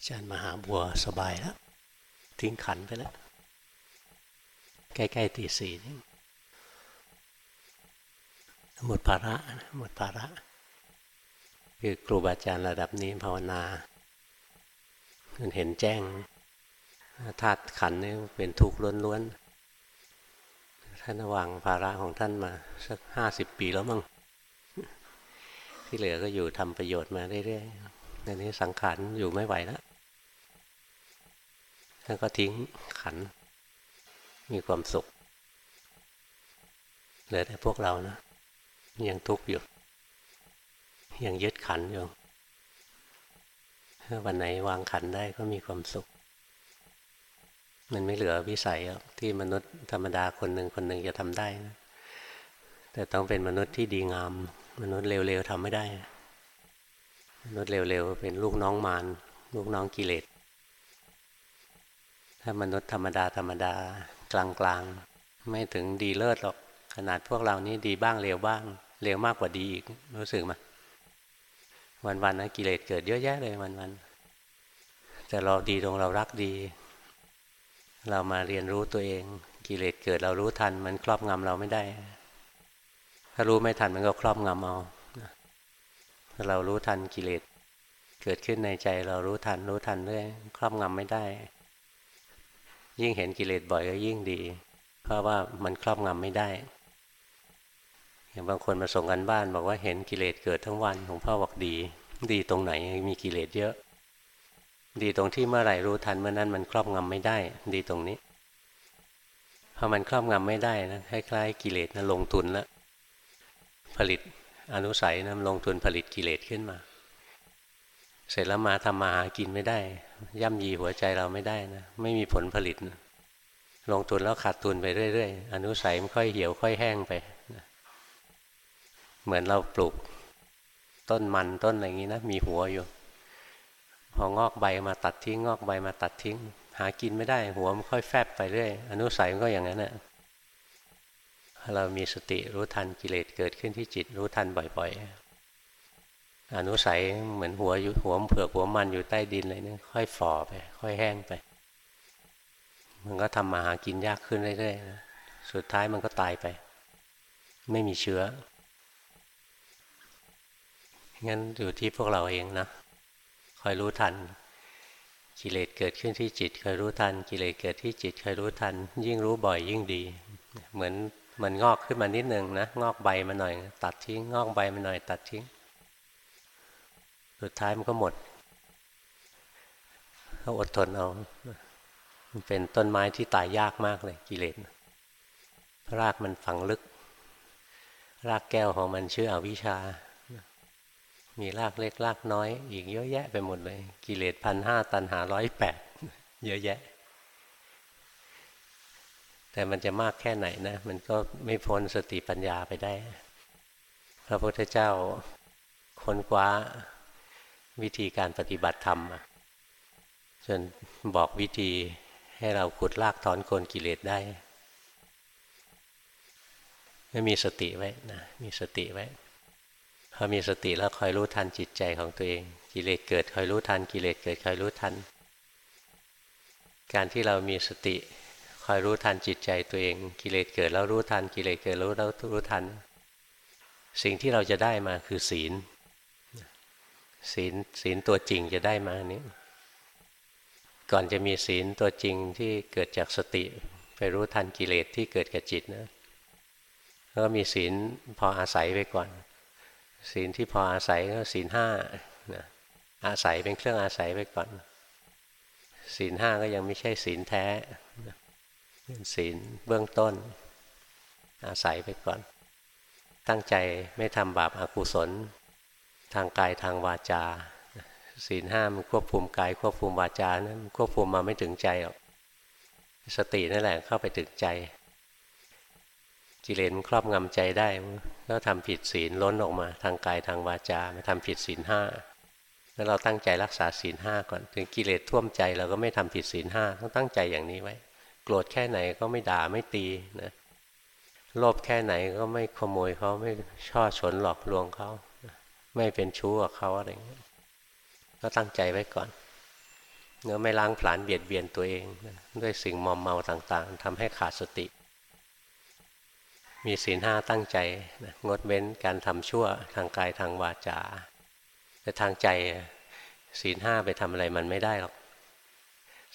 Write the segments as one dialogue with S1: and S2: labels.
S1: อาจารย์มหาบัวสบายแล้ว ทิ้งขันไปแล้ว ใกล้ๆตีสี่นี่หมดภาระหมดภาระ คือครูบาอาจารย์ระดับนี้ภาวนาเห็นแจ้งธาตุขันนี่เป็นทุกข์ล้วนๆท่านวางภาระของท่านมาสักห้าสิบปีแล้วมั้งที่เหลือก็อยู่ทำประโยชน์มาเรื่อยๆในนี้สังขารอยู่ไม่ไหวแล้ว ท่านก็ทิ้งขัน มีความสุขเหลือแต่พวกเรานะ ยังทุกข์อยู่ ยังยึดขันอยู่ถ้าวันไหนวางขันได้ก็มีความสุข มันไม่เหลือวิสัยที่มนุษย์ธรรมดาคนหนึ่งคนหนึ่งจะทำได้นะแต่ต้องเป็นมนุษย์ที่ดีงาม มนุษย์เร็วๆทำไม่ได้ มนุษย์เร็วๆเป็นลูกน้องมารลูกน้องกิเลส ถ้ามนุษย์ธรรมดาธรรมดากลางๆ ไม่ถึงดีเลิศหรอก ขนาดพวกเรานี้ดีบ้างเร็วบ้างเร็วมากกว่าดีอีกรู้สึกไหมวันๆนะกิเลสเกิดเยอะแยะเลยวันๆแต่เราดีตรงเรารักดี เรามาเรียนรู้ตัวเอง กิเลสเกิดเรารู้ทัน มันครอบงำเราไม่ได้ ถ้ารู้ไม่ทันมันก็ครอบงำเอาถ้าเรารู้ทันกิเลสเกิดขึ้นในใจเรารู้ทันรู้ทันเรื่อยครอบงำไม่ได้ ยิ่งเห็นกิเลสบ่อยก็ยิ่งดี เพราะว่ามันครอบงำไม่ได้ อย่างบางคนมาส่งกันบ้านบอกว่าเห็นกิเลสเกิดทั้งวันหลวงพ่อบอกดี ดีตรงไหนมีกิเลสเยอะ ดีตรงที่เมื่อไหร่รู้ทันเมื่อนั้นมันครอบงำไม่ได้ ดีตรงนี้พอมันครอบงำไม่ได้นะคล้ายๆกิเลสนะลงทุนแล้วผลิตอนุสัยนะลงทุนผลิตกิเลสขึ้นมา เสร็จแล้วมาทำมาหากินไม่ได้ ย่ำยีหัวใจเราไม่ได้นะไม่มีผลผลิตนะลงทุนแล้วขาดทุนไปเรื่อยๆอนุสัยมันค่อยเหี่ยวค่อยแห้งไปนะเหมือนเราปลูก ต้นมันต้นอะไรอย่างนี้นะมีหัวอยู่ พองอกใบมาตัดทิ้ง งอกใบมาตัดทิ้ง หากินไม่ได้ หัวมันค่อยแฟบไปเรื่อยอนุสัยมันก็อย่างนั้นแหละเรามีสติรู้ทันกิเลสเกิดขึ้นที่จิตรู้ทันบ่อย ๆ อนุสัยเหมือนหัวอยู่หัวเผือกหัวมันอยู่ใต้ดินเลยนี่ค่อยฝ่อไป ค่อยแห้งไป มันก็ทำมาหากินยากขึ้นเรื่อยๆนะสุดท้ายมันก็ตายไป ไม่มีเชื้องั้นอยู่ที่พวกเราเองนะคอยรู้ทัน กิเลสเกิดขึ้นที่จิตคอยรู้ทัน กิเลสเกิดที่จิตคอยรู้ทัน ยิ่งรู้บ่อยยิ่งดี เหมือนมันงอกขึ้นมานิดนึงนะงอกใบมาหน่อย ตัดทิ้งงอกใบมาหน่อย ตัดทิ้ง สุดท้ายมันก็หมดเขาอดทนเอามันเป็นต้นไม้ที่ตายยากมากเลยกิเลสรากมันฝังลึก รากแก้วของมันชื่ออวิชชา มีรากเล็กรากน้อย อีกเยอะแยะไปหมดเลย กิเลสพันห้าตันหาร้อยแปดเยอะแยะ แต่มันจะมากแค่ไหนนะ มันก็ไม่พ้นสติปัญญาไปได้ พระพุทธเจ้าค้นคว้า วิธีการปฏิบัติธรรมจนบอกวิธีให้เราขุดลากถอนโกนกิเลสได้ไม่มีสติไว้นะมีสติไว้พอมีสติแล้วคอยรู้ทันจิตใจของตัวเอง กิเลสเกิดคอยรู้ทันกิเลสเกิดคอยรู้ทัน การที่เรามีสติคอยรู้ทันจิตใจตัวเอง กิเลสเกิดแล้วรู้ทัน กิเลสเกิดแล้วรู้ทัน สิ่งที่เราจะได้มาคือศีล ศีลศีลตัวจริงจะได้มานี้ก่อนจะมีศีลตัวจริงที่เกิดจากสติไปรู้ทันกิเลสที่เกิดกับจิตนะก็มีศีลพออาศัยไปก่อน ศีลที่พออาศัยก็ศีลห้านะอาศัยเป็นเครื่องอาศัยไปก่อน ศีลห้าก็ยังไม่ใช่ศีลแท้เป็นศีลเบื้องต้น อาศัยไปก่อน ตั้งใจไม่ทำบาปอากุศล ทางกายทางวาจาศีลห้ามันควบคุมกายควบคุมวาจานะั้นควบคุมมาไม่ถึงใจหรอกสตินั่นแหละเข้าไปถึงใจกิเลสมันครอบงำใจได้ก็ทำผิดศีลล้นออกมา ทางกายทางวาจามาทำผิดศีลห้าแล้วเราตั้งใจรักษาศีลห้าก่อนถึงกิเลสท่วมใจเราก็ไม่ทำผิดศีลห้าต้องตั้งใจอย่างนี้ไว้ โกรธแค่ไหนก็ไม่ด่าไม่ตีนะโลภแค่ไหนก็ไม่ขโมยเขาไม่ช่อฉนหลอกลวงเขา ไม่เป็นชู้กับเขาอะไรเงี้ยก็ตั้งใจไว้ก่อนเนื้อไม่ล้างผลาญเบียดเบียนตัวเอง ด้วยสิ่งมอมเมาต่างๆทำให้ขาดสติ มีศีลห้าตั้งใจงดเว้นการทำชั่วทางกายทางวาจาแต่ทางใจศีลห้าไปทำอะไรมันไม่ได้หรอก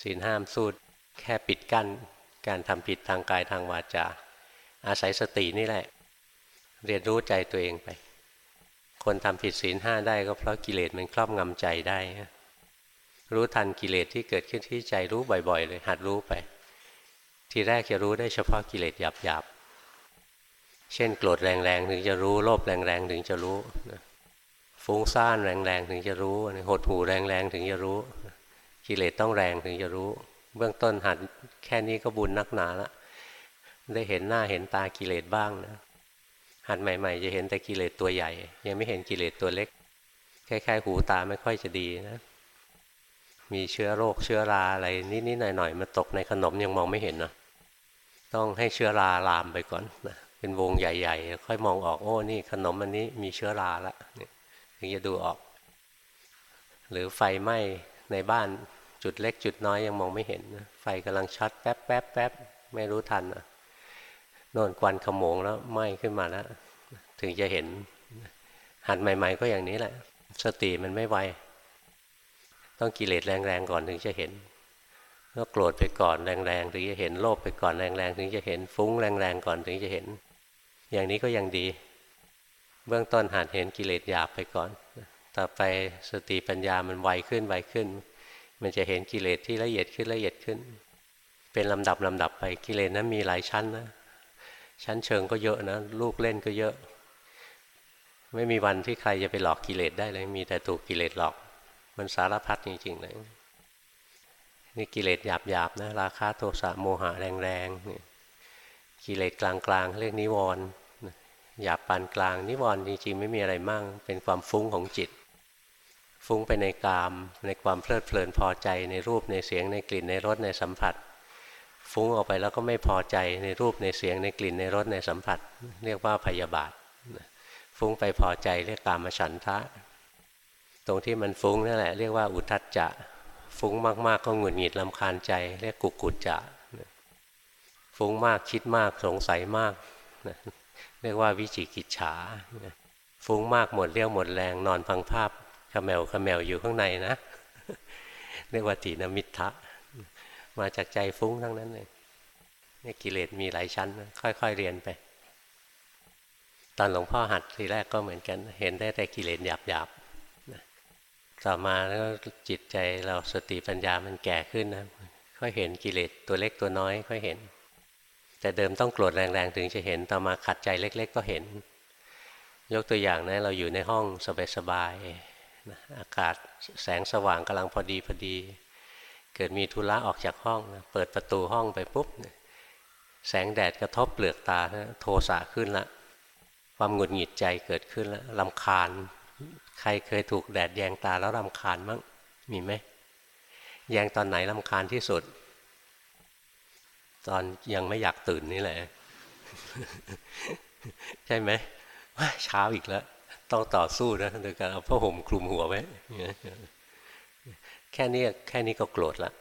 S1: ศีลห้ามสู้แค่ปิดกั้น การทำผิดทางกายทางวาจา อาศัยสตินี่แหละ เรียนรู้ใจตัวเองไป คนทำผิดศีลห้าได้ก็เพราะกิเลสมันครอบงำใจได้ รู้ทันกิเลสที่เกิดขึ้นที่ใจรู้บ่อยๆ เลย หัดรู้ไป ทีแรกจะรู้ได้เฉพาะกิเลสหยาบๆ เช่นโกรธแรงๆ ถึงจะรู้โลภแรงๆ ถึงจะรู้ฟุ้งซ่านแรงๆ ถึงจะรู้หดหูแรงๆ ถึงจะรู้ กิเลสต้องแรงถึงจะรู้ เบื้องต้นหัดแค่นี้ก็บุญนักหนาละได้เห็นหน้าเห็นตากิเลสบ้างนะ หัดใหม่ ๆ จะเห็นแต่กิเลสตัวใหญ่ ยังไม่เห็นกิเลสตัวเล็กคล้ายๆหูตาไม่ค่อยจะดีนะมีเชื้อโรคเชื้อราอะไรนิดๆหน่อยๆมาตกในขนมยังมองไม่เห็นนะต้องให้เชื้อราลามไปก่อนนะเป็นวงใหญ่ๆค่อยมองออกโอ้นี่ขนมอันนี้มีเชื้อราละถึงจะดูออก หรือไฟไหม้ในบ้านจุดเล็กจุดน้อยยังมองไม่เห็นไฟกำลังช็อตแป๊บแป๊บแป๊บไม่รู้ทันอะ โน่นควันขโมงแล้วไหม้ขึ้นมาแล้ว ถึงจะเห็น หัดใหม่ ๆ ก็อย่างนี้แหละ สติมันไม่ไวต้องกิเลสแรงๆก่อนถึงจะเห็นก็โกรธไปก่อนแรงๆถึงจะเห็นโลภไปก่อนแรงๆถึงจะเห็นฟุ้งแรงๆก่อนถึงจะเห็น อย่างนี้ก็ยังดี เบื้องต้นหัดเห็นกิเลสหยาบไปก่อน ต่อไปสติปัญญามันไวขึ้นไวขึ้น มันจะเห็นกิเลสที่ละเอียดขึ้นละเอียดขึ้น เป็นลำดับลำดับไปกิเลสนั้นมีหลายชั้นนะ ชั้นเชิงก็เยอะนะ ลูกเล่นก็เยอะ ไม่มีวันที่ใครจะไปหลอกกิเลสได้เลย มีแต่ถูกกิเลสหลอก มันสารพัดจริงๆเลยนี่กิเลสหยาบๆนะราคะโทสะโมหะแรงๆนี่กิเลสกลางๆเรียกนิวรณ์หยาบปานกลางนิวรณ์จริงๆ ไม่มีอะไรมั่ง เป็นความฟุ้งของจิต ฟุ้งไปในกาม ในความเพลิดเพลินพอใจในรูปในเสียงในกลิ่นในรสในสัมผัส ฟุ้งออกไปแล้วก็ไม่พอใจในรูปในเสียงในกลิ่นในรสในสัมผัส เรียกว่าพยาบาทฟุ้งไปพอใจเรียกกามฉันทะ ตรงที่มันฟุ้งนั่นแหละเรียกว่าอุทัจจะฟุ้งมากๆก็หงุดหงิดลำคาญใจ เรียกกุกุจจะฟุ้งมากคิดมากสงสัยมากเรียกว่าวิจิกิจฉาฟุ้งมากหมดเรี่ยวหมดแรงนอนพังภาพขมแมวขมแมวอยู่ข้างในนะ เรียกว่าตีนมิทะ มาจากใจฟุ้งทั้งนั้นเลยนี่กิเลสมีหลายชั้นค่อยๆเรียนไป ตอนหลวงพ่อหัดทีแรกก็เหมือนกัน เห็นได้แต่กิเลสหยาบๆต่อมาแล้วจิตใจเราสติปัญญามันแก่ขึ้นนะค่อยเห็นกิเลสตัวเล็กตัวน้อยค่อยเห็น แต่เดิมต้องโกรธแรงๆถึงจะเห็นต่อมาขัดใจเล็ก ๆ ก็เห็น ยกตัวอย่างนะเราอยู่ในห้องสบายๆอากาศแสงสว่างกำลังพอดีพอดี เกิดมีธุระออกจากห้องนะเปิดประตูห้องไปปุ๊บแสงแดดกระทบเปลือกตาโทสะขึ้นละ ความหงุดหงิดใจเกิดขึ้นแล้วลำคาญ ใครเคยถูกแดดแยงตาแล้วลำคาญมั้งมีไหมแยงตอนไหนลำคาญที่สุด ตอนยังไม่อยากตื่นนี่แหละ ใช่ไหมว่าเช้าอีกแล้ว ต้องต่อสู้นะโดยการเอาผ้าห่มคลุมหัวไว้ แค่นี้แค่นี้ก็โกรธละ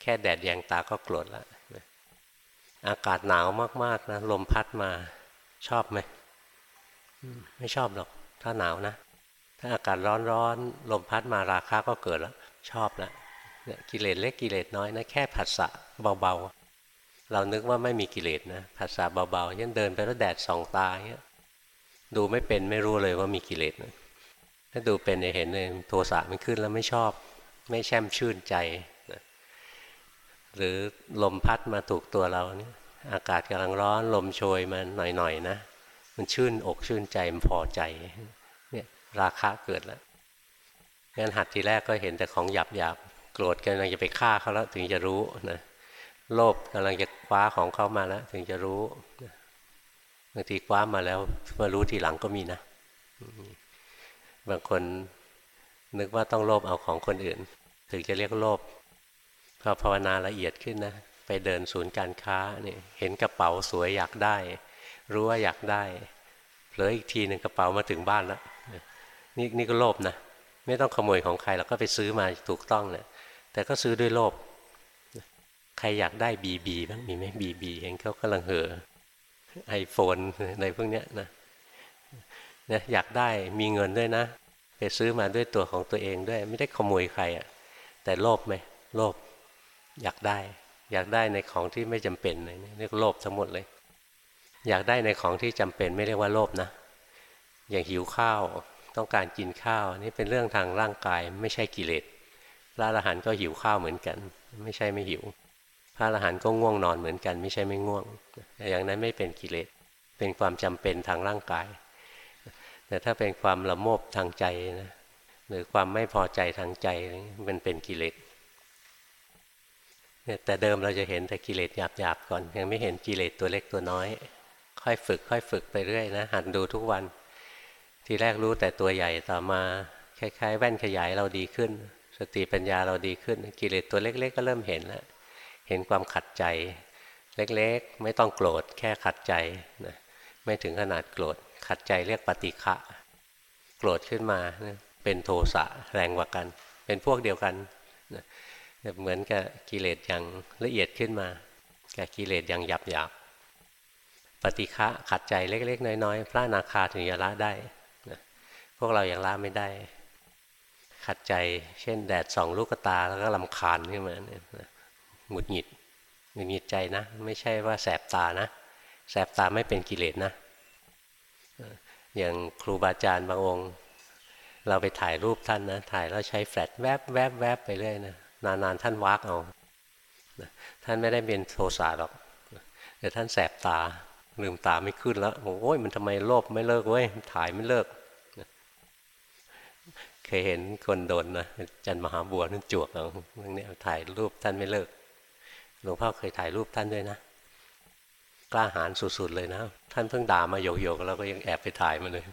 S1: แค่แดดแยงตาก็โกรธละอากาศหนาวมากๆนะลมพัดมาชอบไหมไม่ชอบหรอก ถ้าหนาวนะ ถ้าอากาศร้อนๆลมพัดมาราคาก็เกิดแล้ว ชอบแล้วกิเลสเล็กกิเลสน้อยนะแค่ผัสสะเบาๆ เรานึกว่าไม่มีกิเลสนะผัสสะเบาๆยันเดินไปแล้วแดดส่องตาเงี้ยดูไม่เป็นไม่รู้เลยว่ามีกิเลสนะถ้าดูเป็นจะเห็นเลยโทสะมันขึ้นแล้วไม่ชอบ ไม่แช่มชื่นใจนะหรือลมพัดมาถูกตัวเราเนี่ยอากาศกำลังร้อนลมโชยมาหน่อยๆนะมันชื่นอกชื่นใจมันพอใจเนี่ยราคะเกิดแล้วงั้นหัดทีแรกก็เห็นแต่ของหยาบหยาบโกรธกำลังจะไปฆ่าเขาแล้วถึงจะรู้นะโลภกำลังจะคว้าของเขามาแล้วถึงจะรู้บางทีคว้ามาแล้วมารู้ทีหลังก็มีนะ บางคนนึกว่าต้องโลภเอาของคนอื่น ถึงจะเรียกโลภพอภาวนาละเอียดขึ้นนะไปเดินศูนย์การค้าเนี่ยเห็นกระเป๋าสวยอยากได้ รู้ว่าอยากได้เผลออีกทีหนึ่งกระเป๋ามาถึงบ้านแล้วนี่นี่ก็โลภนะไม่ต้องขโมยของใครเราก็ไปซื้อมาถูกต้องเนี่ยแต่ก็ซื้อด้วยโลภใครอยากได้บีบีบ้างมีไหมบีบีเห็นเขากำลังเห่อไอโฟนอะไรพวกเนี้ยนะนะอยากได้มีเงินด้วยนะ ไปซื้อมาด้วยตัวของตัวเองด้วย ไม่ได้ขโมยใครอะ่ะ แต่โลภไหมโลภอยากได้ อยากได้ในของที่ไม่จำเป็นเลยเรียกโลภทั้งหมดเลย อยากได้ในของที่จำเป็นไม่เรียกว่าโลภนะ อย่างหิวข้าวต้องการกินข้าวนี่เป็นเรื่องทางร่างกายไม่ใช่กิเลสพระอรหันต์ก็หิวข้าวเหมือนกัน ไม่ใช่ไม่หิว พระอรหันต์ก็ง่วงนอนเหมือนกัน ไม่ใช่ไม่ง่วง อย่างนั้นไม่เป็นกิเลสเป็นความจำเป็นทางร่างกาย แต่ถ้าเป็นความละโมบทางใจนะ หรือความไม่พอใจทางใจมันเป็นกิเลสแต่เดิมเราจะเห็นแต่กิเลสหยาบๆก่อนยังไม่เห็นกิเลสตัวเล็กตัวน้อย ค่อยฝึกค่อยฝึกไปเรื่อยนะหัดดูทุกวัน ทีแรกรู้แต่ตัวใหญ่ต่อมาคล้ายๆ แว่นขยายเราดีขึ้น สติปัญญาเราดีขึ้น กิเลสตัวเล็ก ๆ ก็เริ่มเห็นแล้วเห็นความขัดใจ เล็กๆ ไม่ต้องโกรธแค่ขัดใจนะไม่ถึงขนาดโกรธขัดใจเรียกปฏิฆะโกรธขึ้นมา เป็นโทสะแรงกว่ากัน เป็นพวกเดียวกันนะเหมือนกับกิเลสอย่างละเอียดขึ้นมากับกิเลสอย่างหยาบๆปฏิฆะขัดใจเล็กๆ น้อยๆ พระนาคาถึงจะละได้พวกเราอยัางละไม่ได้ ขัดใจเช่นแดดส่องลูกตาแล้วก็ลำคาญขึ้นมาเนี่ยหงุดหงิดหงุดหงิดใจนะ ไม่ใช่ว่าแสบตานะ แสบตาไม่เป็นกิเลสนะอย่างครูบาอาจารย์บางองค์ เราไปถ่ายรูปท่านนะถ่ายแล้วใช้แฟลชแวบแวบแวบไปเรื่อยนะนานๆท่านวักเอาท่านไม่ได้เป็นโทสะหรอกแต่ท่านแสบตาลืมตาไม่ขึ้นแล้วโอ้ยมันทำไมโลภไม่เลิกเว้ยถ่ายไม่เลิกเคยเห็นคนโดนนะจันมหาบัวนั่นจวกเอาเรื่องนี้ถ่ายรูปท่านไม่เลิกหลวงพ่อเคยถ่ายรูปท่านด้วยนะกล้าหาญสุดๆเลยนะ ท่านเพิ่งด่ามาโยกๆแล้วก็ยังแอบไปถ่ายมาเลย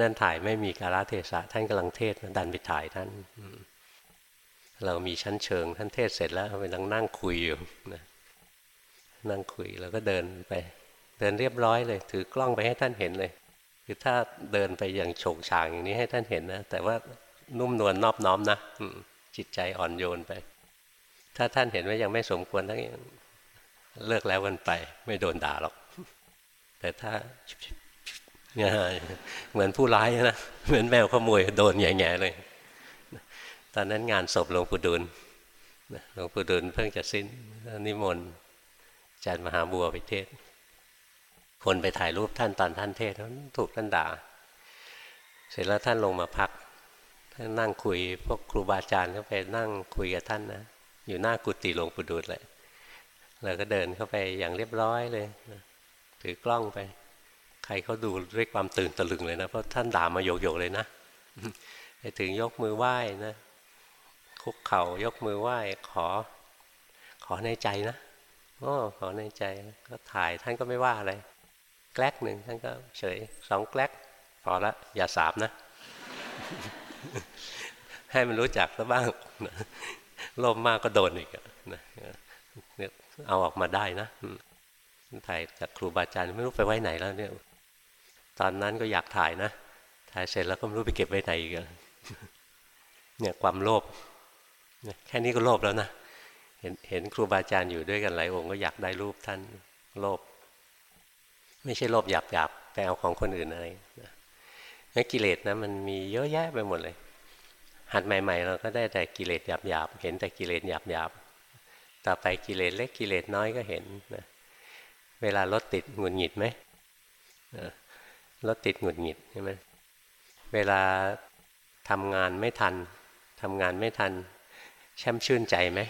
S1: นั่นถ่ายไม่มีกาลเทศะท่านกำลังเทศดันไปถ่ายท่านเรามีชั้นเชิง ท่านเทศเสร็จแล้วไปนั่งนั่งคุยอยู่นะนั่งคุยแล้วก็เดินไป เดินเรียบร้อยเลย ถือกล้องไปให้ท่านเห็นเลยคือถ้าเดินไปอย่างโฉงฉางอย่างนี้ให้ท่านเห็นนะแต่ว่านุ่มนวลนอบน้อมนะจิตใจอ่อนโยนไป ถ้าท่านเห็นว่ายังไม่สมควรทั้งเลิกแล้วกันไป ไม่โดนด่าหรอก แต่ถ้า เนี่ยเหมือนผู้ร้ายนะ เหมือนแมวขโมยโดนแง่ๆเลย ตอนนั้นงานศพหลวงปู่ดูลหลวงปู่ดูลเพิ่งจะสิ้นนิมนต์อาจารย์มหาบัวไปเทศ คนไปถ่ายรูปท่านตอนท่านเทศถูกท่านด่า เสร็จแล้วท่านลงมาพัก ท่านนั่งคุยพวกครูบาอาจารย์ก็ไปนั่งคุยกับท่านนะ อยู่หน้ากุฏิหลวงปู่ดูลเลยเราก็เดินเข้าไปอย่างเรียบร้อยเลย ถือกล้องไป ใครเขาดูด้วยความตื่นตะลึงเลยนะ เพราะท่านด่ามาโยกๆเลยนะไปถึงยกมือไหว้นะคุกเข่ายกมือไหว้ขอ ขอในใจนะโอ้ขอในใจก็ถ่ายท่านก็ไม่ว่าอะไร แกลกหนึ่งท่านก็เฉยสองแกลกพอละอย่าสามนะ ให้มันรู้จักซะบ้างโลภมากก็โดนอีกนะเอาออกมาได้นะถ่ายจากครูบาอาจารย์ไม่รู้ไปไว้ไหนแล้วเนี่ย ตอนนั้นก็อยากถ่ายนะ ถ่ายเสร็จแล้วก็ไม่รู้ไปเก็บไว้ไหนอีกเนี่ยความโลภแค่นี้ก็โลภแล้วนะ เห็นเห็นครูบาอาจารย์อยู่ด้วยกันหลายองค์ก็อยากได้รูปท่านโลภไม่ใช่โลภหยาบหยาบไปเอาของคนอื่นอะไรนะกิเลสนะมันมีเยอะแยะไปหมดเลย หัดใหม่ ๆ เราก็ได้แต่กิเลสหยาบหยาบเห็นแต่กิเลสหยาบหยาบต่อไปกิเลสเล็กกิเลสน้อยก็เห็นนะเวลารถติดหงุดหงิดไหม รถติดหงุดหงิดใช่ไหมเวลาทำงานไม่ทันทำงานไม่ทัน แช่มชื่นใจไหม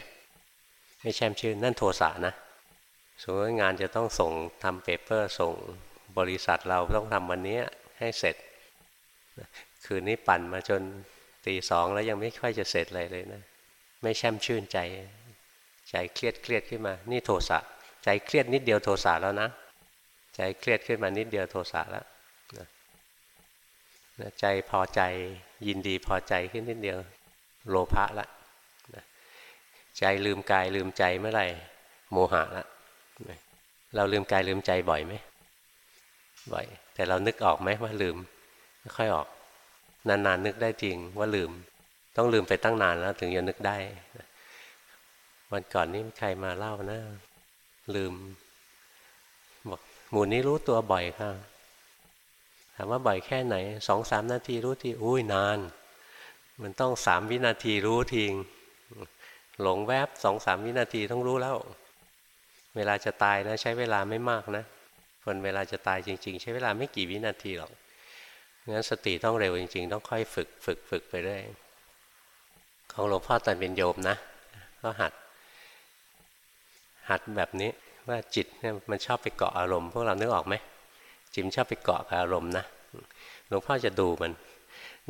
S1: ไม่แช่มชื่นนั่นโทสะนะสมมติงานจะต้องส่งทำเปเปอร์ส่งบริษัทเราต้องทำวันนี้ให้เสร็จ คืนนี้ปั่นมาจนตีสองแล้วยังไม่ค่อยจะเสร็จเลยเลยนะ ไม่แช่มชื่นใจ ใจเครียดเครียดขึ้นมา นี่โทสะ ใจเครียดนิดเดียวโทสะแล้วนะ ใจเครียดขึ้นมานิดเดียวโทสะแล้ว ใจพอใจยินดีพอใจขึ้นนิดเดียวโลภะละใจลืมกายลืมใจเมื่อไหร่โมหะละเราลืมกายลืมใจบ่อยไหมบ่อย แต่เรานึกออกไหมว่าลืมไม่ค่อยออก นานๆนึกได้จริงว่าลืม ต้องลืมไปตั้งนานแล้วถึงจะนึกได้วันก่อนนี้ใครมาเล่านะ ลืม บอกหมู่นี้รู้ตัวบ่อยค่ะ ถามว่าบ่อยแค่ไหนสองสามนาทีรู้ทีอุ้ยนาน มันต้องสามวินาทีรู้ทีหลงแวบสองสามวินาทีต้องรู้แล้ว เวลาจะตายนะ ใช้เวลาไม่มากนะคนเวลาจะตายจริง ๆ ใช้เวลาไม่กี่วินาทีหรอกงั้นสติต้องเร็วจริง ๆ ต้องค่อยฝึกฝึกฝึกไปเรื่อยของหลวงพ่อตอนเป็นโยมนะ ก็หัด หัดแบบนี้ว่าจิตเนี่ยมันชอบไปเกาะอารมณ์พวกเรานึกออกไหม จิมชอบไปเกาะกับอารมณ์นะหลวงพ่อจะดูมัน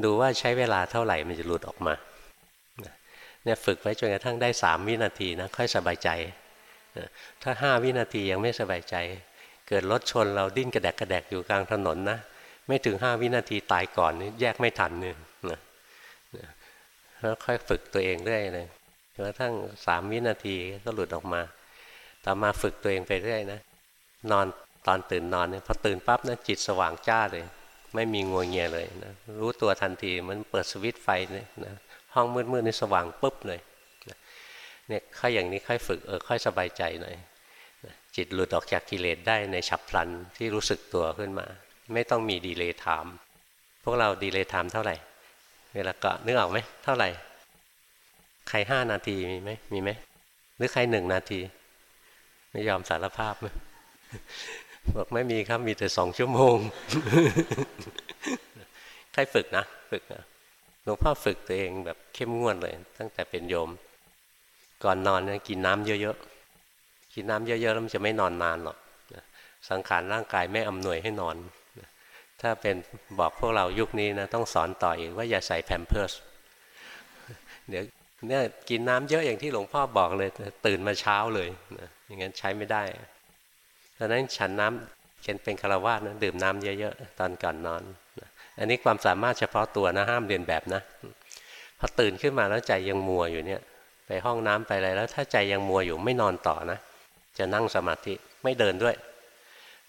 S1: ดูว่าใช้เวลาเท่าไหร่มันจะหลุดออกมาเนี่ยฝึกไว้จนกระทั่งได้สามวินาทีนะค่อยสบายใจถ้าห้าวินาทียังไม่สบายใจ เกิดรถชนเราดิ้นกระแดกกระแดกอยู่กลางถนนนะไม่ถึงห้าวินาทีตายก่อนนี่แยกไม่ทันเนี่ยนะแล้วค่อยฝึกตัวเองเรื่อยเลยจนกระทั่งสามวินาทีก็หลุดออกมา ต่อมาฝึกตัวเองไปเรื่อยนะนอน ตอนตื่นนอนเนี่ยพอตื่นปั๊บนะจิตสว่างจ้าเลย ไม่มีงัวเงียเลยนะรู้ตัวทันทีมันเปิดสวิตไฟเนี่ยนะห้องมืดๆนี่สว่างปุ๊บเลยเนี่ยค่อยอย่างนี้ค่อยฝึกเออค่อยสบายใจหน่อยจิตหลุดออกจากกิเลสได้ในฉับพลันที่รู้สึกตัวขึ้นมา ไม่ต้องมี delay time พวกเรา delay time เท่าไหร่ เวลาเกาะนึกออกไหมเท่าไหร่ ใครห้านาทีมีไหมมีไหมหรือใครหนึ่งนาที ไม่ยอมสารภาพ บอกไม่มีครับมีแต่สองชั่วโมง ใครฝึกนะฝึกนะหลวงพ่อฝึกตัวเองแบบเข้มงวดเลย ตั้งแต่เป็นโยม ก่อนนอนเนี่ยกินน้ำเยอะๆกินน้ำเยอะๆแล้วมันจะไม่นอนนานหรอกสังขารร่างกายไม่อำนวยให้นอน ถ้าเป็นบอกพวกเรายุคนี้นะต้องสอนต่ออีกว่าอย่าใส่แพมเพิร์สเดี๋ยวเนี่ยกินน้ำเยอะอย่างที่หลวงพ่อบอกเลย ตื่นมาเช้าเลยนะอย่างนั้นใช้ไม่ได้ ดังนั้นฉันน้ำเช่นเป็นคารวาสนะดื่มน้ำเยอะๆตอนก่อนนอน อันนี้ความสามารถเฉพาะตัวนะห้ามเรียนแบบนะพอตื่นขึ้นมาแล้วใจยังมัวอยู่เนี่ย ไปห้องน้ำไปอะไรแล้ว ถ้าใจยังมัวอยู่ไม่นอนต่อนะ จะนั่งสมาธิไม่เดินด้วย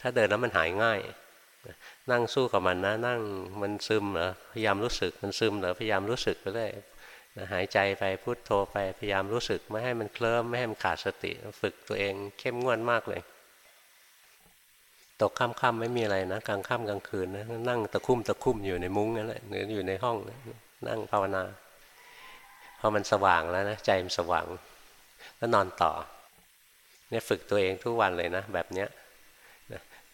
S1: ถ้าเดินแล้วมันหายง่าย นั่งสู้กับมันนะนั่งมันซึมเหรอพยายามรู้สึกมันซึมเหรอพยายามรู้สึกไปเลยหายใจไปพุโทโธไปพยายามรู้สึกไม่ให้มันเคลิ้มไม่ให้มันขาดสติ ฝึกตัวเองเข้มงวดมากเลย ตกค่ำๆไม่มีอะไรนะกลางค่ำกลางคืนนะนั่งตะคุ่มตะคุ่มอยู่ในมุ้งนั่นแหละหรืออยู่ในห้องนั่งภาวนาพอมันสว่างแล้วนะใจมันสว่างแล้วนอนต่อเนี่ยฝึกตัวเองทุกวันเลยนะ แบบเนี้ย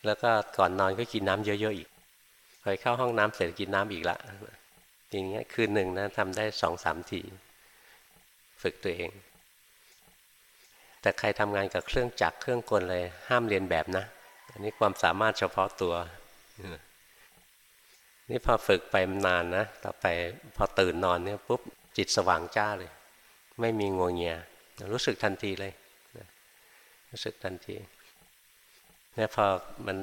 S1: แล้วก็ก่อนนอนก็กินน้ำเยอะๆอีกพอเข้าห้องน้ำเสร็จกินน้ำอีกละอย่างเงี้ยคืนหนึ่งนะทำได้สองสามทีฝึกตัวเอง แต่ใครทำงานกับเครื่องจักรเครื่องกลเลยห้ามเรียนแบบนะ อันนี้ความสามารถเฉพาะตัว นี่พอฝึกไปนานนะ ต่อไปพอตื่นนอนเนี่ยปุ๊บจิตสว่างจ้าเลย ไม่มีงวงเงีย รู้สึกทันทีเลย รู้สึกทันทีเนี่ยพอมัน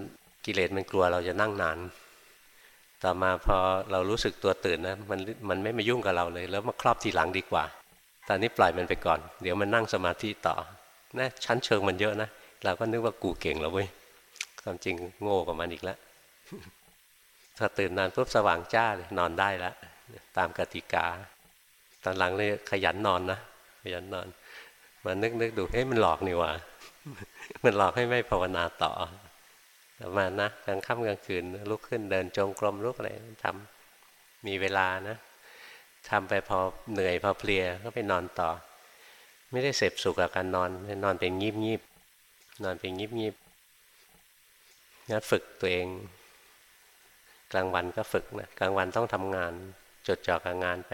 S1: กิเลสมันกลัวเราจะนั่งนาน ต่อมาพอเรารู้สึกตัวตื่นนะมันมันไม่มายุ่งกับเราเลย แล้วมาครอบทีหลังดีกว่า ตอนนี้ปล่อยมันไปก่อน เดี๋ยวมันนั่งสมาธิต่อนะชั้นเชิงมันเยอะนะ เราก็นึกว่ากูเก่งแล้วเว้ย ความจริงโง่กับมันอีกแล้วถ้าตื่นนอนปุ๊บสว่างจ้าเลยนอนได้แล้วตามกติกา ตอนหลังเลยขยันนอนนะขยันนอน มานึกนึกดูเฮ้ยมันหลอกนี่วะมันหลอกให้ไม่ภาวนาต่อประมาณนะกลางค่ำกลางคืนลุกขึ้นเดินจงกรมลุกอะไรทำมีเวลานะทำไปพอเหนื่อยพอเพลียก็ไปนอนต่อ ไม่ได้เสพสุขกับการนอนนอนเป็นงีบงีบนอนเป็นงีบงีบ งั้นฝึกตัวเอง กลางวันก็ฝึกนะกลางวันต้องทำงาน จดจ่อกับงานไป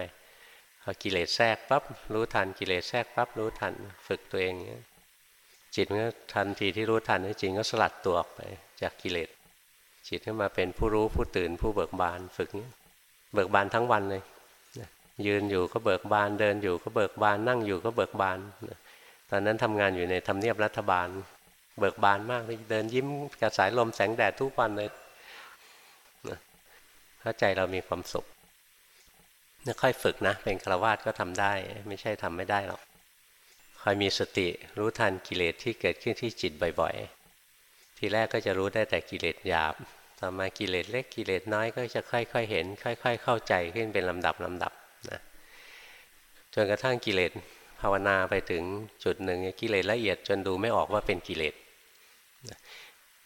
S1: พอกิเลสแทรกปั๊บรู้ทันกิเลสแทรกปั๊บรู้ทัน ฝึกตัวเองเนี้จิตมันก็ทันทีที่รู้ทันจริงก็สลัดตัวออกไป จากกิเลสจิตขึ้นมาเป็นผู้รู้ผู้ตื่นผู้เบิกบานฝึกเบิกบานทั้งวันเลยยืนอยู่ก็เบิกบานเดินอยู่ก็เบิกบานนั่งอยู่ก็เบิกบานตอนนั้นทำงานอยู่ในทำเนียบรัฐบาล เบิกบานมากเลยเดินยิ้มกระสายลมแสงแดดทุกวันเลยเข้าใจเรามีความสุขค่อยฝึกนะ เป็นฆราวาสก็ทำได้ ไม่ใช่ทำไม่ได้หรอกคอยมีสติรู้ทันกิเลสที่เกิดขึ้นที่จิตบ่อยๆ ทีแรกก็จะรู้ได้แต่กิเลสหยาบ ต่อมากิเลสเล็กกิเลสน้อยก็จะค่อยๆเห็น ค่อย ๆ เข้าใจขึ้นเป็นลำดับลำดับนะจนกระทั่งกิเลสภาวนาไปถึงจุดหนึ่งกิเลสละเอียดจนดูไม่ออกว่าเป็นกิเลส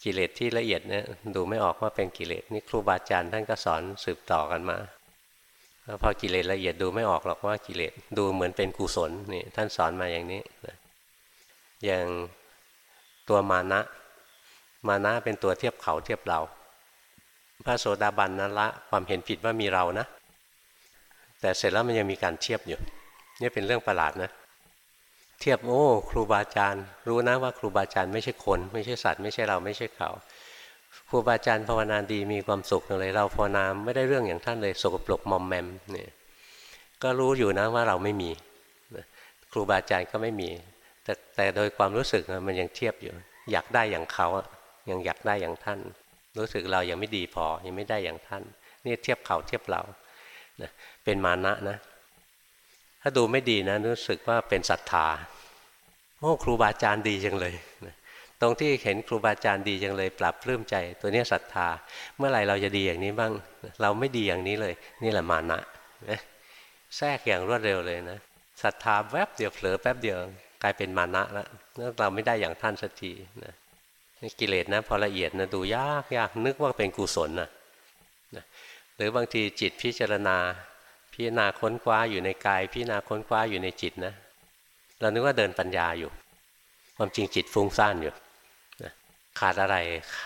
S1: กิเลสที่ละเอียดเนี่ยดูไม่ออกว่าเป็นกิเลสนี่ครูบาอาจารย์ท่านก็สอนสืบต่อกันมาแล้วพอกิเลสละเอียดดูไม่ออกหรอกว่ากิเลสดูเหมือนเป็นกุศลนี่ท่านสอนมาอย่างนี้อย่างตัวมานะ มานะเป็นตัวเทียบเขาเทียบเรา พระโสดาบันนั้นละความเห็นผิดว่ามีเรานะ แต่เสร็จแล้วมันยังมีการเทียบอยู่นี่เป็นเรื่องประหลาดนะ เทียบโอ้ครูบาอาจารย์ รู้นะว่าครูบาอาจารย์ไม่ใช่คน ไม่ใช่สัตว์ไม่ใช่เราไม่ใช่เขาครูบาอาจารย์ภาวนาดีมีความสุขเลย เราภาวนาไม่ได้เรื่องอย่างท่านเลยสกปรกมอมแมมเนี่ยก็รู้อยู่นะว่าเราไม่มีครูบาอาจารย์ก็ไม่มี แต่แต่โดยความรู้สึกมันยังเทียบอยู่ อยากได้อย่างเขายังอยากได้อย่างท่าน รู้สึกเรายังไม่ดีพอยังไม่ได้อย่างท่านนี่เทียบเขาเทียบเราเป็นมานะนะ ถ้าดูไม่ดีนะรู้สึกว่าเป็นศรัทธา โอ้ครูบาอาจารย์ดีจังเลยตรงที่เห็นครูบาอาจารย์ดีจังเลย ปรับปลื้มใจ ตัวนี้ศรัทธา เมื่อไหร่เราจะดีอย่างนี้บ้าง เราไม่ดีอย่างนี้เลย นี่แหละมานะนะแทรกอย่างรวดเร็วเลยนะศรัทธาแวบเดียวเผลอแป๊บเดียวกลายเป็นมานะแล้วเราไม่ได้อย่างท่านสักทีนะกิเลสนะพอละเอียดนะดูยากยากนึกว่าเป็นกุศลนะนะหรือบางทีจิตพิจารณา พิจารณาค้นคว้าอยู่ในกาย พิจารณาค้นคว้าอยู่ในจิตนะ เรานึกว่าเดินปัญญาอยู่ ความจริงจิตฟุ้งซ่านอยู่ขาดอะไร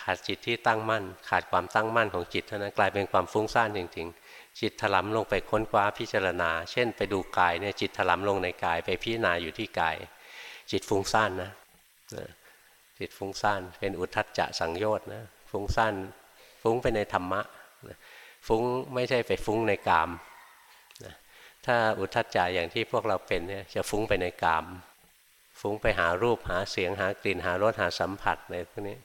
S1: ขาดจิตที่ตั้งมั่น ขาดความตั้งมั่นของจิตเท่านั้นกลายเป็นความฟุ้งซ่านจริงๆ จิตถลำลงไปค้นคว้าพิจารณา เช่น ไปดูกายเนี่ยจิตถลำลงในกายไปพิจารณาอยู่ที่กาย จิตฟุ้งซ่านนะจิตฟุ้งซ่านเป็นอุทัจจะสังโยชน์นะฟุ้งซ่านฟุ้งไปในธรรมะฟุ้งไม่ใช่ไปฟุ้งในกาม ถ้าอุทัจจะอย่างที่พวกเราเป็นเนี่ยจะฟุ้งไปในกาม ฟุ้งไปหารูปหาเสียงหากลิ่นหารสหาสัมผัสในพวกนี้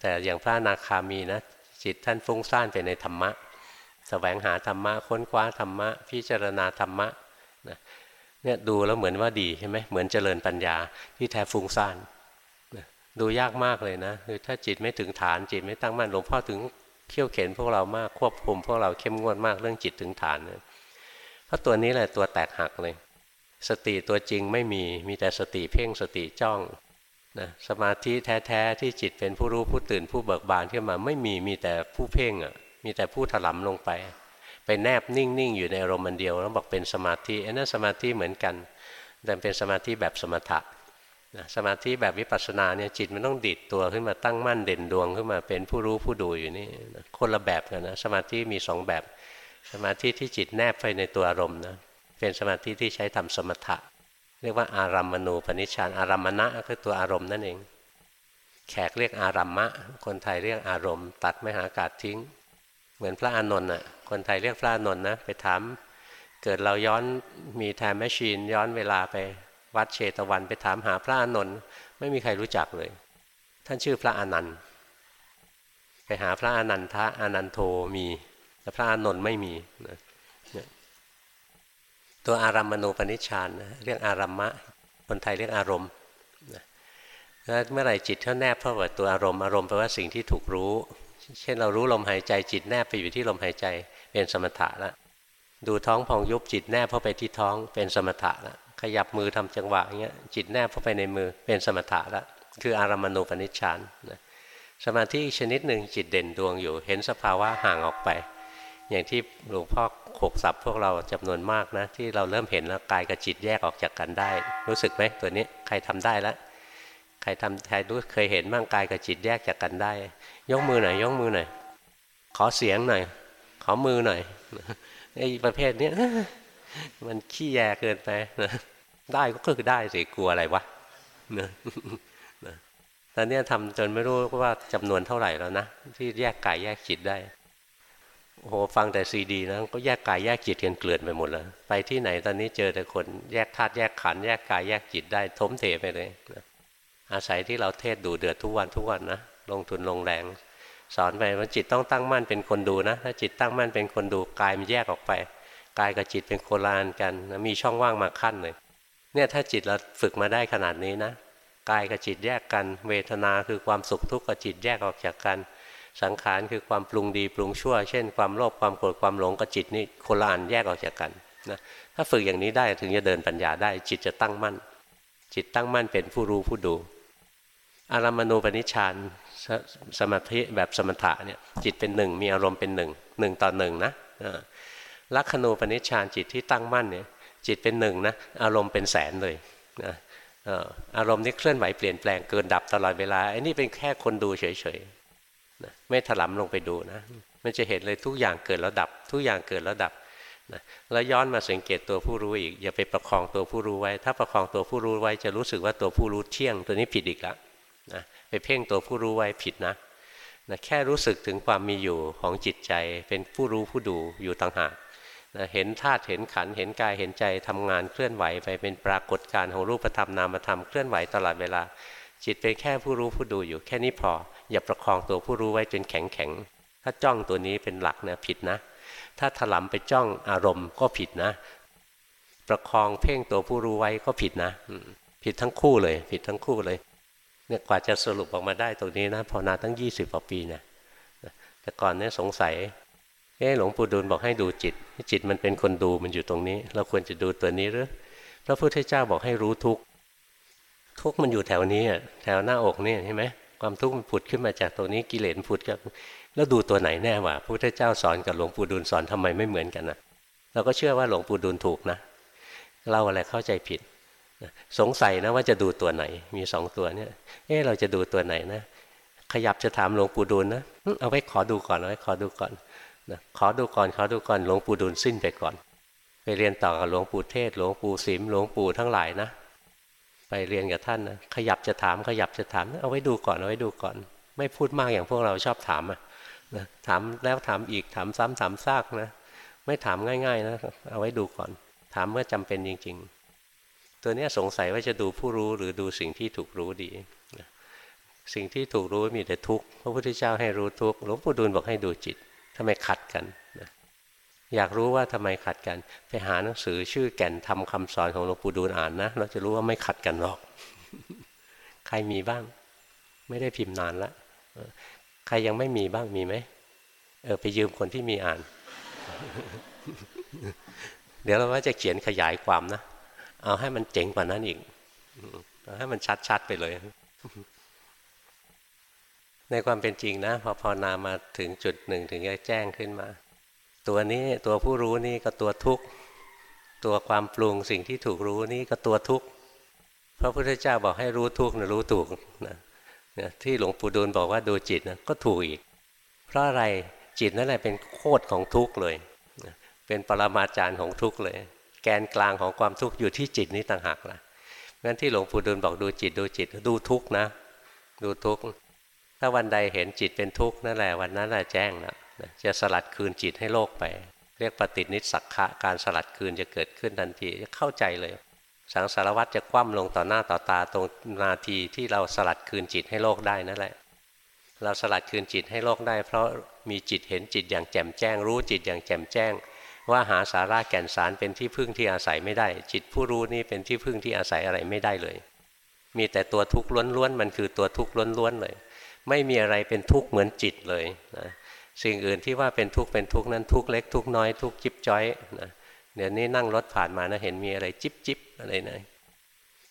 S1: แต่อย่างพระนาคามีนะจิตท่านฟุ้งซ่านไปในธรรมะสแสวงหาธรรมะค้นคว้าธรรมะ พิจารณาธรรมะเนี่ยดูแล้วเหมือนว่าดีใช่ไหมเหมือนเจริญปัญญาที่แท้ฟุ้งซ่านดูยากมากเลยนะคือถ้าจิตไม่ถึงฐานจิตไม่ตั้งมั่นหลวงพ่อถึงเขี่ยวเข็นพวกเรามากควบคุมพวกเราเข้มงวดมากเรื่องจิตถึงฐานเนี่ย เพราะตัวนี้แหละตัวแตกหักเลย สติตัวจริงไม่มีมีแต่สติเพ่งสติจ้องนะสมาธิแท้ๆที่จิตเป็นผู้รู้ผู้ตื่นผู้เบิกบานขึ้นมาไม่มีมีแต่ผู้เพ่งอะมีแต่ผู้ถลำลงไป ไปแนบนิ่งๆอยู่ในอารมณ์เดียว แล้วบอกเป็นสมาธิไอ้นั่นสมาธิเหมือนกัน แต่เป็นสมาธิแบบสมถะนะสมาธิแบบวิปัสสนาเนี่ยจิตมันต้องดิดตัวขึ้นมาตั้งมั่นเด่นดวงขึ้นมาเป็นผู้รู้ผู้ดูอยู่นี่คนละแบบกันนะสมาธิมีสองแบบ สมาธิที่จิตแนบไปในตัวอารมณ์นะเป็นสมาธิที่ใช้ทำสมถะ เรียกว่าอารัมมณูปนิชฌานอารัมมณะก็คือตัวอารมณ์นั่นเอง แขกเรียกอารัมมะ คนไทยเรียกอารมณ์ ตัดไม่หากาศทิ้ง เหมือนพระอานนท์อะคนไทยเรียกพระอานนท์นะไปถาม เกิดเราย้อนมีแทมแมชชีนย้อนเวลาไปวัดเชตวันไปถามหาพระอานนท์ไม่มีใครรู้จักเลย ท่านชื่อพระอนันต์ไปหาพระอนันทะอนันโทมี แต่พระอานนท์ไม่มีนะตัวอารัมมณูปนิชฌานนะเรียกอารัมมะ คนไทยเรียกอารมณ์นะแล้วเมื่อไหร่จิตเขาแนบเข้ากับตัวอารมณ์อารมณ์แปลว่าสิ่งที่ถูกรู้ เช่นเรารู้ลมหายใจจิตแนบไปอยู่ที่ลมหายใจเป็นสมถะแล้วดูท้องพองยุบจิตแนบเข้าไปที่ท้องเป็นสมถะแล้วขยับมือทำจังหวะอย่างเงี้ยจิตแนบเข้าไปในมือเป็นสมถะแล้วคืออารัมมณูปนิชฌานนะสมาธิชนิดหนึ่งจิตเด่นดวงอยู่ เห็นสภาวะห่างออกไป อย่างที่หลวงพ่อขกสับพวกเราจำนวนมากนะ ที่เราเริ่มเห็นแล้วกายกับจิตแยกออกจากกันได้ รู้สึกไหมตัวนี้ใครทำได้แล้วใครทำใครรู้เคยเห็นบ้างกายกับจิตแยกจากกันได้ ยกมือหน่อยยกมือหน่อยขอเสียงหน่อย ขอมือหน่อยไอ้ประเภทนี้มันขี้แยเกินไปนะได้ก็คือได้สิกลัวอะไรวะนะตอนนี้ทำจนไม่รู้ว่าจำนวนเท่าไหร่แล้วนะ ที่แยกกายแยกจิตได้ โอ้โหฟังแต่ซีดีนะก็แยกกายแยกจิตกันเกลื่อนไปหมดแล้วไปที่ไหนตอนนี้เจอแต่คนแยกธาตุแยกขันแยกกายแยกจิตได้ทมเทไปเลยนะอาศัยที่เราเทศดูเดือดทุกวันทุกวันนะลงทุนลงแรง สอนไปว่าจิตต้องตั้งมั่นเป็นคนดูนะถ้าจิตตั้งมั่นเป็นคนดูกายมันแยกออกไปกายกับจิตเป็นโคลานกันนะมีช่องว่างมาขั้นเลยเนี่ยถ้าจิตเราฝึกมาได้ขนาดนี้นะกายกับจิตแยกกัน เวทนาคือความสุขทุกข์กับจิตแยกออกจากกัน สังขารคือความปรุงดีปรุงชั่ว เช่นความโลภความโกรธความหลงกับจิตนี่โคลานแยกออกจากกันนะถ้าฝึกอย่างนี้ได้ถึงจะเดินปัญญาได้ จิตจะตั้งมั่น จิตตั้งมั่นเป็นผู้รู้ผู้ดู อารามณูปนิชฌานสมาธิแบบสมถะเนี่ยจิตเป็นหนึ่งมีอารมณ์เป็นหนึ่งหนึ่งต่อหนึ่งนะลักขณูปนิชฌานจิตที่ตั้งมั่นเนี่ยจิตเป็นหนึ่งนะอารมณ์เป็นแสนเลยนะอารมณ์นี้เคลื่อนไหวเปลี่ยนแปลงเกินดับตลอดเวลาไอ้นี่เป็นแค่คนดูเฉย นะไม่ถลำลงไปดูนะมันจะเห็นเลยทุกอย่างเกิดแล้วดับ ทุกอย่างเกิดแล้วดับนะแล้วย้อนมาสังเกตตัวผู้รู้อีก อย่าไปประคองตัวผู้รู้ไว้ ถ้าประคองตัวผู้รู้ไว้จะรู้สึกว่าตัวผู้รู้เที่ยง ตัวนี้ผิดอีกล้วนะไปเพ่งตัวผู้รู้ไว้ผิดนะนะแค่รู้สึกถึงความมีอยู่ของจิตใจ เป็นผู้รู้ผู้ดูอยู่ต่างหากนะเห็นธาตุเห็นขันเห็นกายเห็นใจทำงานเคลื่อนไหวไปเป็นปรากฏการณ์ของรูปธรรมนามธรรมเคลื่อนไหวตลอดเวลา จิตเป็นแค่ผู้รู้ผู้ดูอยู่แค่นี้พอ อย่าประคองตัวผู้รู้ไว้จนแข็งแข็งถ้าจ้องตัวนี้เป็นหลักเนี่ยผิดนะ ถ้าถลำไปจ้องอารมณ์ก็ผิดนะ ประคองเพ่งตัวผู้รู้ไว้ก็ผิดนะผิดทั้งคู่เลย ผิดทั้งคู่เลยเนี่ยกว่าจะสรุปออกมาได้ตรงนี้นะภาวนาตั้งยี่สิบกว่าปีนะแต่ก่อนเนี่ยสงสัยเอ๊หลวงปู่ดูลบอกให้ดูจิต จิตมันเป็นคนดูมันอยู่ตรงนี้ เราควรจะดูตัวนี้หรือพระพุทธเจ้าบอกให้รู้ทุก ทุกมันอยู่แถวนี้แถวหน้าอกนี่ใช่ไหมความทุกข์มันผุดขึ้นมาจากตรงนี้กิเลสผุดกับแล้วดูตัวไหนแน่วะพระพุทธเจ้าสอนกับหลวงปู่ดูลสอนทำไมไม่เหมือนกันนะเราก็เชื่อว่าหลวงปู่ดูลถูกนะเราอะไรเข้าใจผิดสงสัยนะว่าจะดูตัวไหน มีสองตัวเนี่ย เอ๊เราจะดูตัวไหนนะขยับจะถามหลวงปู่ดูลนะเอาไว้ขอดูก่อนเอาไว้ขอดูก่อนนะขอดูก่อนขอดูก่อนหลวงปู่ดูลสิ้นไปก่อน ไปเรียนต่อกับหลวงปู่เทศหลวงปู่สิมหลวงปู่ทั้งหลายนะ ไปเรียนกับท่านนะขยับจะถามขยับจะถาม เอาไว้ดูก่อนเอาไว้ดูก่อน ไม่พูดมากอย่างพวกเราชอบถามอะนะถามแล้วถามอีกถามซ้ำถามซากนะไม่ถามง่าย ๆ นะ เอาไว้ดูก่อน ถามเมื่อจำเป็นจริง ๆ ตัวนี้สงสัยว่าจะดูผู้รู้หรือดูสิ่งที่ถูกรู้ดีสิ่งที่ถูกรู้มีแต่ทุกข์พระพุทธเจ้าให้รู้ทุกข์หลวงปู่ดูลบอกให้ดูจิตทำไมขัดกัน อยากรู้ว่าทำไมขัดกัน ไปหาหนังสือชื่อแก่นทำคำสอนของหลวงปู่ดูลอ่านนะเราจะรู้ว่าไม่ขัดกันหรอก ใครมีบ้าง ไม่ได้พิมพ์นานล้วใครยังไม่มีบ้างมีไหมเออไปยืมคนที่มีอ่าน เดี๋ยวเราว่าจะเขียนขยายความนะเอาให้มันเจ๋งกว่านั้นอีกเอาให้มันชัดๆไปเลย ในความเป็นจริงนะพอภาวนามาถึงจุดหนึ่งถึงจะแจ้งขึ้นมา ตัวนี้ตัวผู้รู้นี่ก็ตัวทุกข์ตัวความปรุงสิ่งที่ถูกรู้นี่ก็ตัวทุกข์พระพุทธเจ้าบอกให้รู้ทุกข์นะรู้ถูกนะที่หลวงปู่ดูลบอกว่าดูจิตนะก็ถูกอีก เพราะอะไรจิตนั่นแหละเป็นโคตรของทุกข์เลย เป็นปรมาจารย์ของทุกข์เลย แกนกลางของความทุกข์อยู่ที่จิตนี้ต่างหากล่ะงั้นที่หลวงปู่ดูลบอกดูจิตดูจิตดูทุกข์นะ ดูทุกข์ถ้าวันใดเห็นจิตเป็นทุกข์นั่นแหละวันนั้นแหละแจ้งแล้ว จะสลัดคืนจิตให้โลกไป เรียกปฏินิสักขะการสลัดคืนจะเกิดขึ้นทันทีจะเข้าใจเลย สังสารวัตรจะคว่ำลงต่อหน้าต่อตาตรงนาทีที่เราสลัดคืนจิตให้โลกได้นั่นแหละ เราสลัดคืนจิตให้โลกได้ เพราะมีจิตเห็นจิตอย่างแจ่มแจ้ง รู้จิตอย่างแจ่มแจ้ง ว่าหาสาระแก่นสารเป็นที่พึ่งที่อาศัยไม่ได้ จิตผู้รู้นี่เป็นที่พึ่งที่อาศัยอะไรไม่ได้เลย มีแต่ตัวทุกข์ล้วนๆมันคือตัวทุกข์ล้วนๆเลย ไม่มีอะไรเป็นทุกข์เหมือนจิตเลยนะ สิ่งอื่นที่ว่าเป็นทุกข์เป็นทุกข์นั้นทุกข์เล็กทุกข์น้อยทุกข์จิบจ้อยนะเดี๋ยวนี้นั่งรถผ่านมานะเห็นมีอะไรจิบจิบอะไรนะ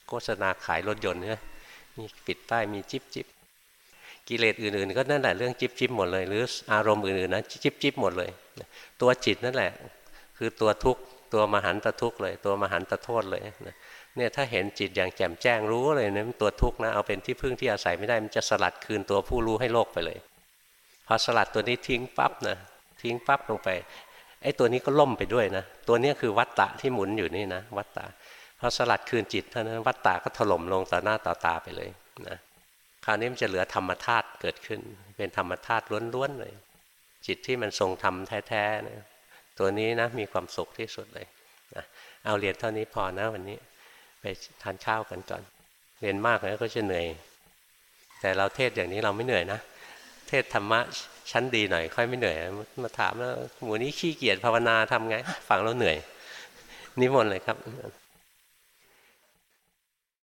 S1: โฆษณาขายรถยนต์เนี่ยมีปิดป้ายมีจิบจิบกิเลสอื่นๆ ก็นั่นแหละเรื่องจิบจิบหมดเลย หรืออารมณ์อื่นๆนะจิบจิบหมดเลย ตัวจิตนั่นแหละ คือตัวทุกข์ตัวมหันตทุกข์เลย ตัวมหันตโทษเลยเนี่ยถ้าเห็นจิตอย่างแจ่มแจ้งรู้เลยนะตัวทุกข์นะเอาเป็นที่พึ่งที่อาศัยไม่ได้มันจะสลัดคืนตัวผู้รู้ให้โลกไปเลย พอสลัดตัวนี้ทิ้งปั๊บนะทิ้งปั๊บลงไปไอ้ตัวนี้ก็ล่มไปด้วยนะ ตัวนี้คือวัตตะที่หมุนอยู่นี่นะ วัตตะพอสลัดคืนจิตเท่านั้นวัตตะก็ถล่มลงต่อหน้าต่อตาไปเลยนะคราวนี้มันจะเหลือธรรมธาตุเกิดขึ้น เป็นธรรมธาตุล้วนๆเลย จิตที่มันทรงธรรมแท้ๆนะตัวนี้นะมีความสุขที่สุดเลยนะเอาเรียนเท่านี้พอนะวันนี้ ไปทานข้าวกันก่อน เรียนมากแล้วก็จะเหนื่อย แต่เราเทศอย่างนี้เราไม่เหนื่อยนะ เทศธรรมะชั้นดีหน่อย ค่อยไม่เหนื่อย มาถามแล้วหมูนี้ขี้เกียจภาวนาทำไง ฟังแล้วเหนื่อย นิมนต์เลยครับ